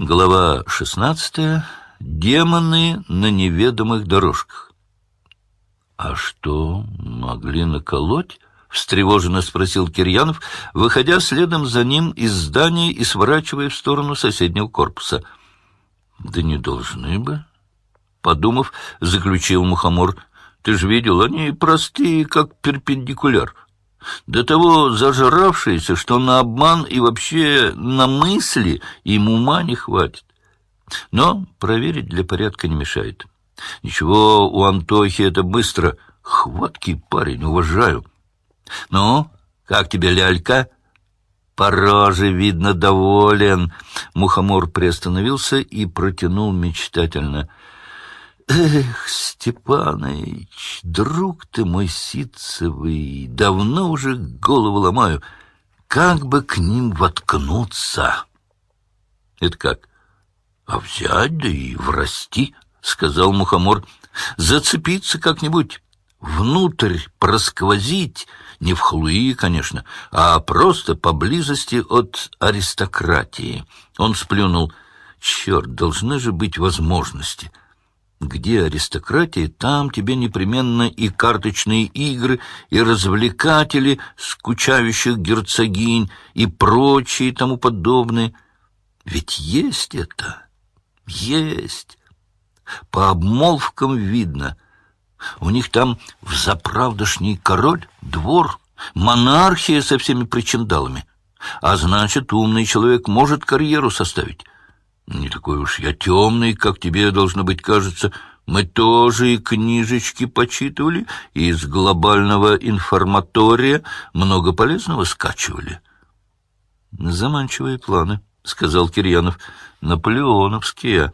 Глава шестнадцатая. Демоны на неведомых дорожках. «А что, могли наколоть?» — встревоженно спросил Кирьянов, выходя следом за ним из здания и сворачивая в сторону соседнего корпуса. «Да не должны бы», — подумав, заключил Мухомор. «Ты же видел, они простые, как перпендикуляр» до того зажравшиеся, что на обман и вообще на мысли им ума не хватит. Но проверить для порядка не мешает. Ничего, у Антохи это быстро. Хваткий парень, уважаю. Ну, как тебе, лялька? По роже, видно, доволен. Мухомор приостановился и протянул мечтательно — Эх, Степаныч, друг ты мой ситцевый, давно уже голову ломаю, как бы к ним воткнуться. Это как? А взять да и врасти, сказал Мухомор, зацепиться как-нибудь, внутрь просквозить, не в хлуи, конечно, а просто поблизости от аристократии. Он сплюнул. Черт, должны же быть возможности. — где аристократия, там тебе непременно и карточные игры, и развлекатели скучающих герцогинь, и прочие тому подобные. Ведь есть это, есть. По обмолвкам видно. У них там взаправдошний король, двор, монархия со всеми причиндалами. А значит, умный человек может карьеру составить. Не такой уж я темный, как тебе, должно быть, кажется. Мы тоже и книжечки почитывали, и из глобального информатория много полезного скачивали. Заманчивые планы, — сказал Кирьянов. Наполеоновские.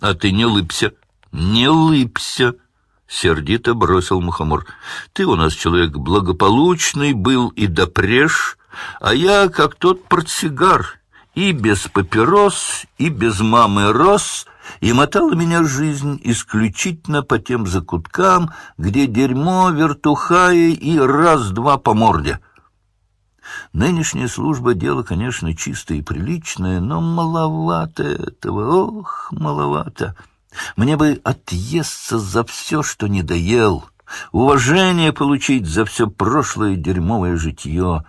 А ты не лыбся, не лыбся. — сердито бросил Мухомор. — Ты у нас человек благополучный был и допреж, а я как тот портсигар, и без папирос, и без мамы рос, и мотала меня жизнь исключительно по тем закуткам, где дерьмо, вертухаи и раз-два по морде. Нынешняя служба — дело, конечно, чистое и приличное, но маловато этого, ох, маловато. Мне бы отъесться за все, что не доел, уважение получить за все прошлое дерьмовое житье.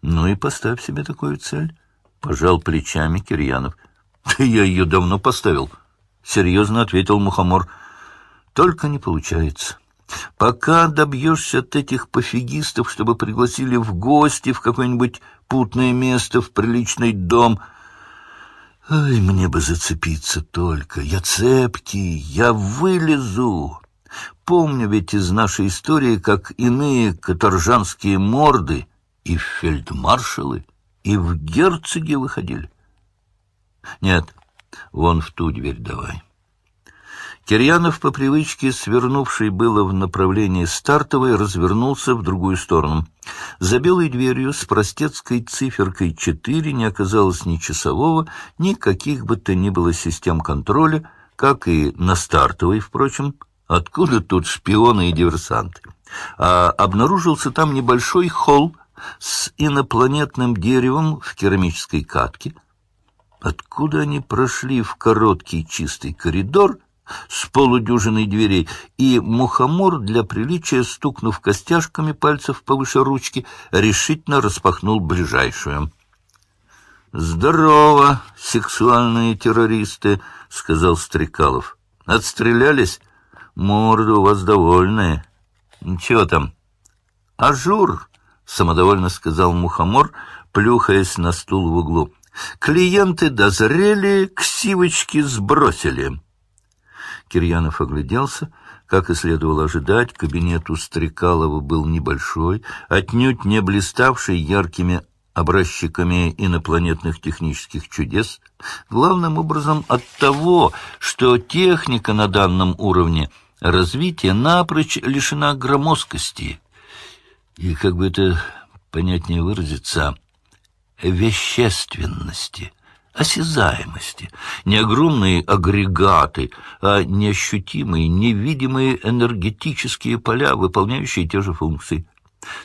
Ну и поставь себе такую цель. — пожал плечами Кирьянов. — Я ее давно поставил, — серьезно ответил Мухомор. — Только не получается. Пока добьешься от этих пофигистов, чтобы пригласили в гости в какое-нибудь путное место, в приличный дом... Ай, мне бы зацепиться только. Я цепкий, я вылезу. Помню ведь из нашей истории, как иные каторжанские морды и фельдмаршалы и в герцоги выходили. Нет, вон в ту дверь давай. Кирьянов, по привычке, свернувший было в направлении стартовой, развернулся в другую сторону. За белой дверью с простецкой циферкой четыре не оказалось ни часового, ни каких бы то ни было систем контроля, как и на стартовой, впрочем. Откуда тут шпионы и диверсанты? А обнаружился там небольшой холл с инопланетным деревом в керамической катке. Откуда они прошли в короткий чистый коридор с полудюжиной дверей, и мухомор, для приличия, стукнув костяшками пальцев повыше ручки, решительно распахнул ближайшую. «Здорово, сексуальные террористы!» — сказал Стрекалов. «Отстрелялись? Морды у вас довольные. Чего там?» «Ажур!» — самодовольно сказал Мухомор, плюхаясь на стул в углу. «Клиенты дозрели, ксивочки сбросили». Кирьянов огляделся. Как и следовало ожидать, кабинет у Стрекалова был небольшой, отнюдь не блиставший яркими образчиками инопланетных технических чудес, главным образом от того, что техника на данном уровне развития напрочь лишена громоздкости и, как бы это понятнее выразиться, вещественности, осязаемости. Не огромные агрегаты, а неощутимые, невидимые энергетические поля, выполняющие те же функции.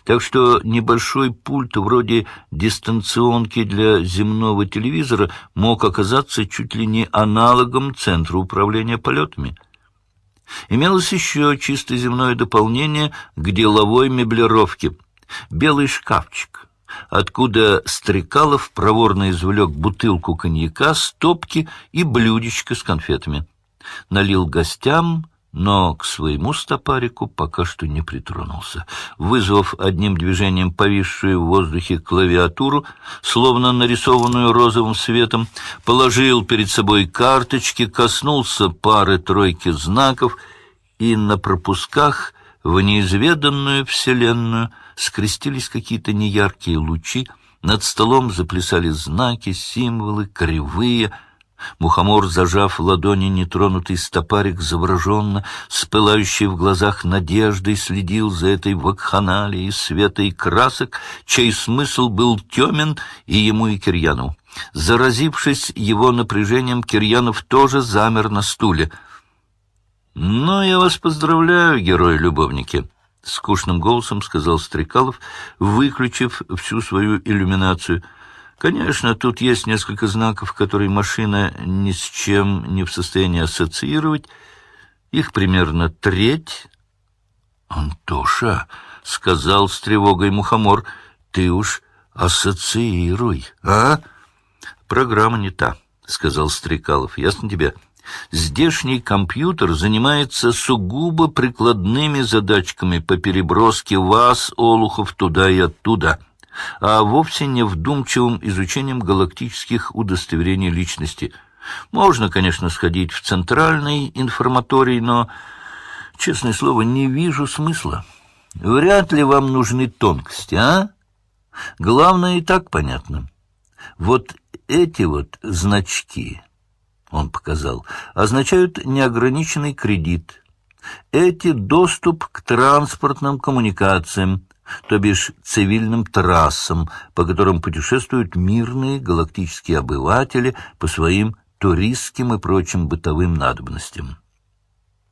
Так что небольшой пульт вроде дистанционки для земного телевизора мог оказаться чуть ли не аналогом центра управления полетами. Имелось еще чисто земное дополнение к деловой меблировке. Белый шкафчик, откуда Стрекалов проворно извлек бутылку коньяка, стопки и блюдечко с конфетами. Налил гостям но к своему стопарику пока что не притронулся. Вызвав одним движением повисшую в воздухе клавиатуру, словно нарисованную розовым светом, положил перед собой карточки, коснулся пары-тройки знаков и на пропусках в неизведанную вселенную скрестились какие-то неяркие лучи, над столом заплясали знаки, символы, кривые — Мухомор, зажав в ладони нетронутый стопарик, завороженно, с пылающей в глазах надеждой, следил за этой вакханалией света и красок, чей смысл был темен и ему, и Кирьяну. Заразившись его напряжением, Кирьянов тоже замер на стуле. «Ну, я вас поздравляю, герои-любовники!» — скучным голосом сказал Стрекалов, выключив всю свою иллюминацию — Конечно, тут есть несколько знаков, которые машина ни с чем не в состоянии ассоциировать. Их примерно треть. «Антоша», — сказал с тревогой Мухомор, — «ты уж ассоциируй, а?» «Программа не та», — сказал Стрекалов. «Ясно тебе?» Здешний компьютер занимается сугубо прикладными задачками по переброске вас, олухов, туда и оттуда а вовсе не вдумчивым изучением галактических удостоверений личности. Можно, конечно, сходить в центральный информаторий, но, честное слово, не вижу смысла. Вряд ли вам нужны тонкости, а? Главное и так понятно. Вот эти вот значки, он показал, означают неограниченный кредит. Эти — доступ к транспортным коммуникациям, то бишь цивильным трассам, по которым путешествуют мирные галактические обыватели по своим туристским и прочим бытовым надобностям.